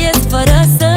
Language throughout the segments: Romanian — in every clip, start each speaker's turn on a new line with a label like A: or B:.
A: trăiesc fără să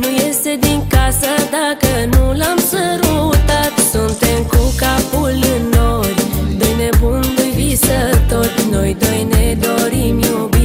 B: Nu iese din casă dacă nu l-am sărutat. Suntem cu capul în nori De nebun, de visători Noi doi ne dorim iubire.